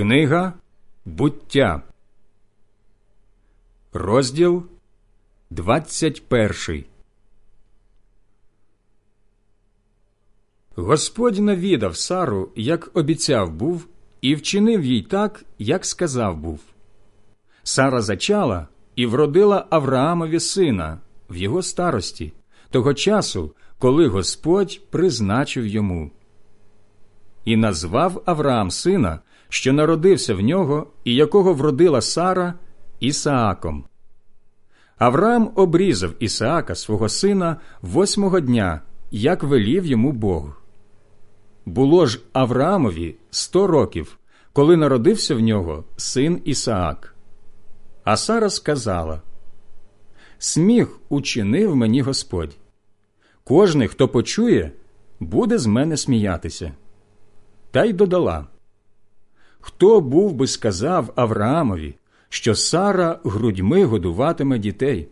Книга буття, розділ 21 Господь навідав Сару, як обіцяв був, і вчинив їй так, як сказав був. Сара зачала і вродила Авраамові сина в його старості, того часу, коли Господь призначив йому. І назвав Авраам сина, що народився в нього, і якого вродила Сара Ісааком. Авраам обрізав Ісаака свого сина восьмого дня, як велів йому Бог. Було ж Авраамові сто років, коли народився в нього син Ісаак. А Сара сказала: Сміх учинив мені Господь. Кожний, хто почує, буде з мене сміятися. Та й додала: Хто був би сказав Авраамові, що Сара грудьми годуватиме дітей,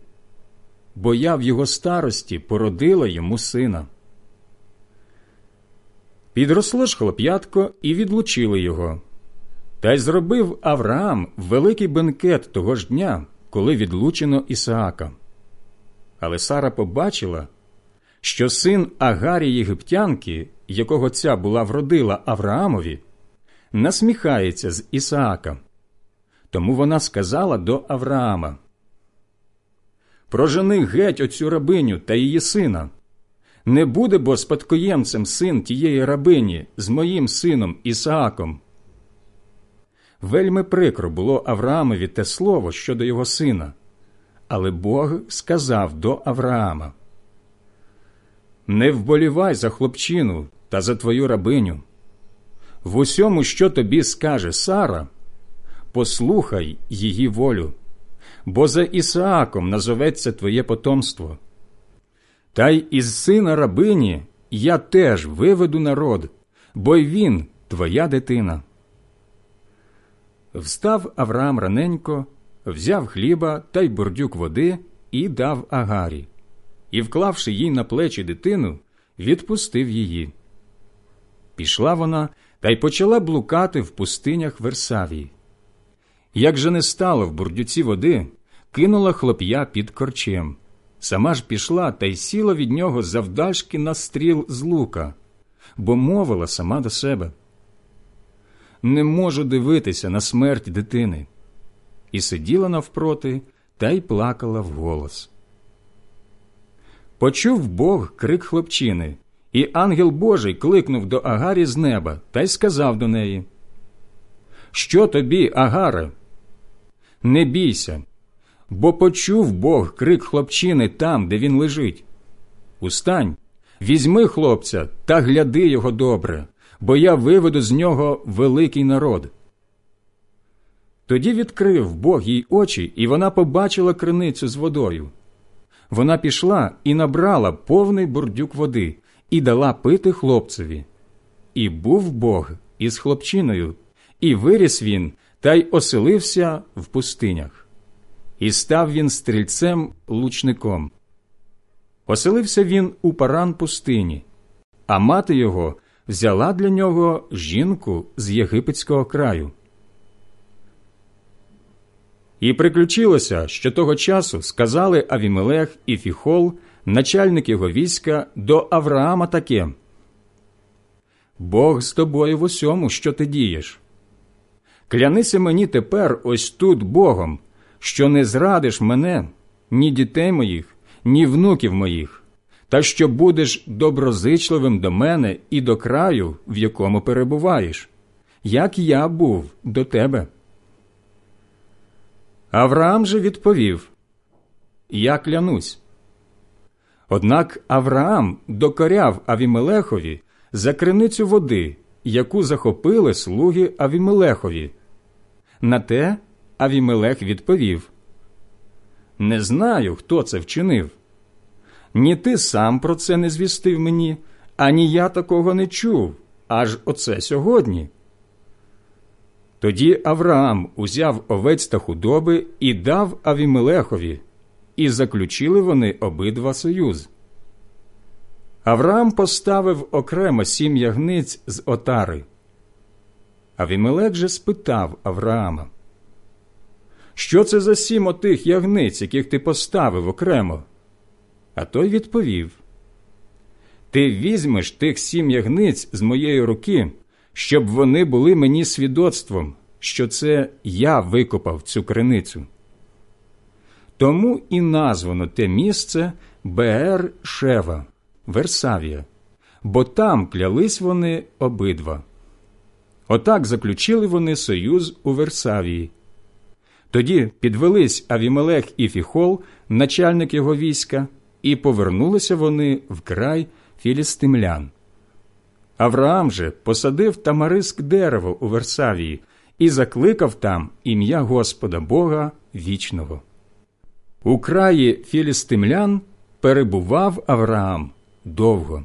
бо я в його старості породила йому сина. Підросло ж хлоп'ятко і відлучили його. Та й зробив Авраам великий бенкет того ж дня, коли відлучено Ісаака. Але Сара побачила, що син Агарі Єгиптянки, якого ця була вродила Авраамові, насміхається з Ісаака. Тому вона сказала до Авраама: Прожени геть оцю рабиню та її сина. Не буде бо спадкоємцем син тієї рабині з моїм сином Ісааком. Вельми прикро було Авраамові те слово щодо його сина, але Бог сказав до Авраама: Не вболівай за хлопчину та за твою рабиню. В усьому, що тобі скаже Сара, послухай її волю, бо за Ісааком назоветься твоє потомство. Та й із сина рабині я теж виведу народ, бо й він твоя дитина. Встав Авраам раненько, взяв хліба та й бурдюк води і дав Агарі, і, вклавши їй на плечі дитину, відпустив її. Пішла вона та й почала блукати в пустинях Версавії. Як же не стало в бурдюці води, кинула хлоп'я під корчем. Сама ж пішла та й сіла від нього завдальшки на стріл з лука, бо мовила сама до себе. Не можу дивитися на смерть дитини. І сиділа навпроти та й плакала вголос. Почув Бог крик хлопчини, і ангел Божий кликнув до Агарі з неба та й сказав до неї: Що тобі, Агаре? Не бійся, бо почув Бог крик хлопчини там, де він лежить. Устань, візьми хлопця та гляди його добре, бо я виведу з нього великий народ. Тоді відкрив Бог їй очі, і вона побачила криницю з водою. Вона пішла і набрала повний бурдюк води і дала пити хлопцеві. І був Бог із хлопчиною, і виріс він та й оселився в пустинях. І став він стрільцем лучником. Оселився він у паран пустині, а мати його взяла для нього жінку з єгипетського краю. І приключилося, що того часу сказали Авімелех і Фіхол, начальник його війська, до Авраама таке Бог з тобою в усьому, що ти дієш. Клянися мені тепер ось тут Богом, що не зрадиш мене, ні дітей моїх, ні внуків моїх, та що будеш доброзичливим до мене і до краю, в якому перебуваєш, як я був до тебе. Авраам же відповів Я клянусь. Однак Авраам докоряв Авімелехові за криницю води, яку захопили слуги Авімелехові. На те Авімелех відповів Не знаю, хто це вчинив. Ні ти сам про це не звістив мені, ані я такого не чув, аж оце сьогодні. Тоді Авраам узяв овець та худоби і дав Авімелехові, і заключили вони обидва союз. Авраам поставив окремо сім ягниць з отари. Авімелек же спитав Авраама, Що це за сім отих ягниць, яких ти поставив окремо? А той відповів Ти візьмеш тих сім ягниць з моєї руки, щоб вони були мені свідоцтвом, що це я викопав цю криницю. Тому і названо те місце Беер Шева, Версавія, бо там клялись вони обидва. Отак заключили вони союз у Версавії. Тоді підвелись Авімелех і Фіхол, начальник його війська, і повернулися вони в край філістимлян. Авраам же посадив тамариск дерево у Версавії і закликав там ім'я Господа Бога вічного. У краї філістимлян перебував Авраам довго.